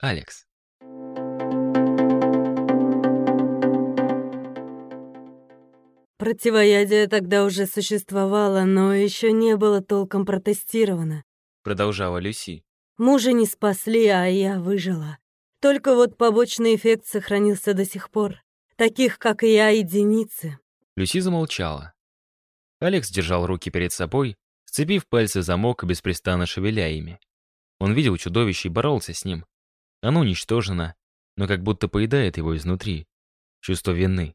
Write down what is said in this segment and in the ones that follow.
Алекс. Противоядие тогда уже существовало, но еще не было толком протестировано. Продолжала Люси. Мужа не спасли, а я выжила. Только вот побочный эффект сохранился до сих пор. Таких, как и я, единицы. Люси замолчала. Алекс держал руки перед собой, сцепив пальцы в замок и беспрестанно шевеля ими. Он видел чудовище и боролся с ним. Оно уничтожено, но как будто поедает его изнутри. Чувство вины.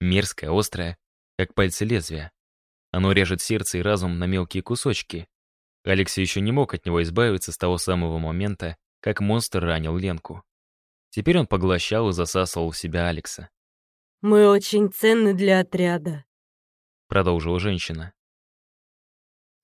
Мерзкое, острое, как пальцы лезвия. Оно режет сердце и разум на мелкие кусочки. Алекс еще не мог от него избавиться с того самого момента, как монстр ранил Ленку. Теперь он поглощал и засасывал в себя Алекса. «Мы очень ценны для отряда», — продолжила женщина.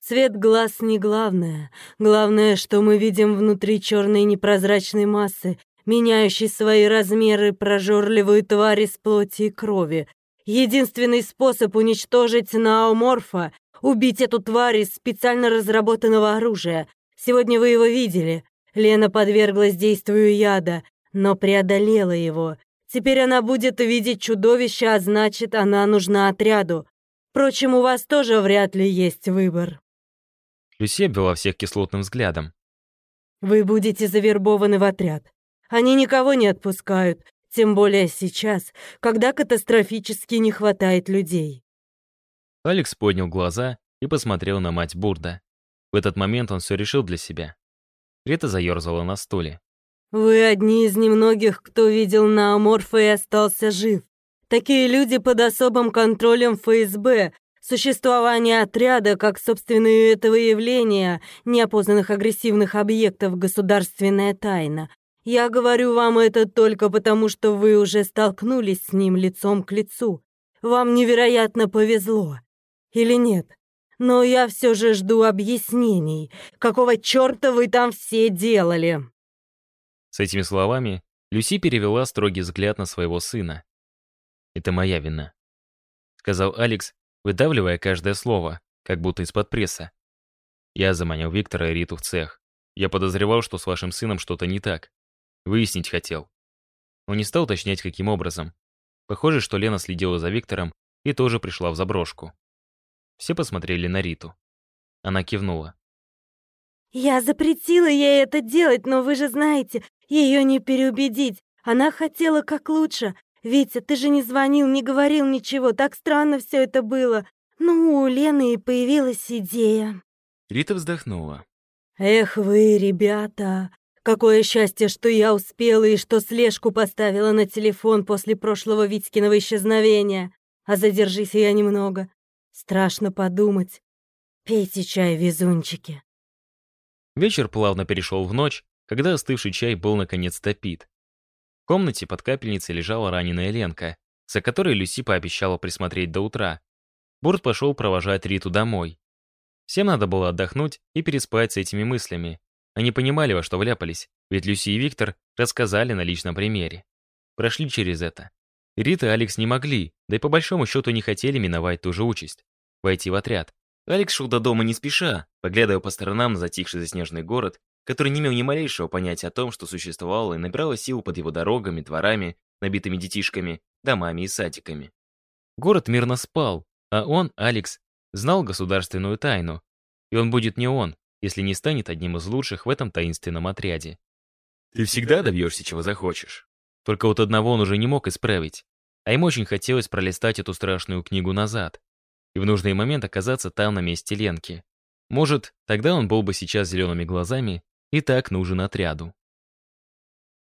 «Цвет глаз не главное. Главное, что мы видим внутри черной непрозрачной массы, меняющей свои размеры прожорливую тварь из плоти и крови, Единственный способ уничтожить Наоморфа — убить эту тварь из специально разработанного оружия. Сегодня вы его видели. Лена подверглась действию яда, но преодолела его. Теперь она будет видеть чудовище, а значит, она нужна отряду. Впрочем, у вас тоже вряд ли есть выбор. Люси обвела всех кислотным взглядом. Вы будете завербованы в отряд. Они никого не отпускают, тем более сейчас, когда катастрофически не хватает людей. Алекс поднял глаза и посмотрел на мать Бурда. В этот момент он все решил для себя. Рета заерзала на стуле. «Вы одни из немногих, кто видел Наоморфа и остался жив. Такие люди под особым контролем ФСБ. Существование отряда, как собственное этого явления, неопознанных агрессивных объектов, государственная тайна. Я говорю вам это только потому, что вы уже столкнулись с ним лицом к лицу. Вам невероятно повезло. Или нет? Но я все же жду объяснений. Какого черта вы там все делали?» С этими словами Люси перевела строгий взгляд на своего сына. «Это моя вина», — сказал Алекс, выдавливая каждое слово, как будто из-под пресса. «Я заманил Виктора и Риту в цех. Я подозревал, что с вашим сыном что-то не так. Выяснить хотел. Он не стал уточнять, каким образом. Похоже, что Лена следила за Виктором и тоже пришла в заброшку. Все посмотрели на Риту. Она кивнула. «Я запретила ей это делать, но вы же знаете, ее не переубедить. Она хотела как лучше. Витя, ты же не звонил, не говорил ничего. Так странно все это было. Ну, у Лены и появилась идея». Рита вздохнула. «Эх вы, ребята, Какое счастье, что я успела и что слежку поставила на телефон после прошлого Витькиного исчезновения. А задержись я немного. Страшно подумать. Пейте чай, везунчики. Вечер плавно перешел в ночь, когда остывший чай был наконец топит. Комнате под капельницей лежала раненая Ленка, за которой Люси пообещала присмотреть до утра. Бурт пошел провожать Риту домой. Всем надо было отдохнуть и переспать с этими мыслями. Они понимали, во что вляпались, ведь Люси и Виктор рассказали на личном примере. Прошли через это. Рита и Алекс не могли, да и по большому счету не хотели миновать ту же участь — войти в отряд. Алекс шел до дома не спеша, поглядывая по сторонам на затихший заснеженный город, который не имел ни малейшего понятия о том, что существовало и набирало силу под его дорогами, дворами, набитыми детишками, домами и садиками. Город мирно спал, а он, Алекс, знал государственную тайну. И он будет не он, если не станет одним из лучших в этом таинственном отряде. Ты всегда добьешься, чего захочешь. Только вот одного он уже не мог исправить. А ему очень хотелось пролистать эту страшную книгу назад. И в нужный момент оказаться там на месте Ленки. Может, тогда он был бы сейчас зелеными глазами и так нужен отряду.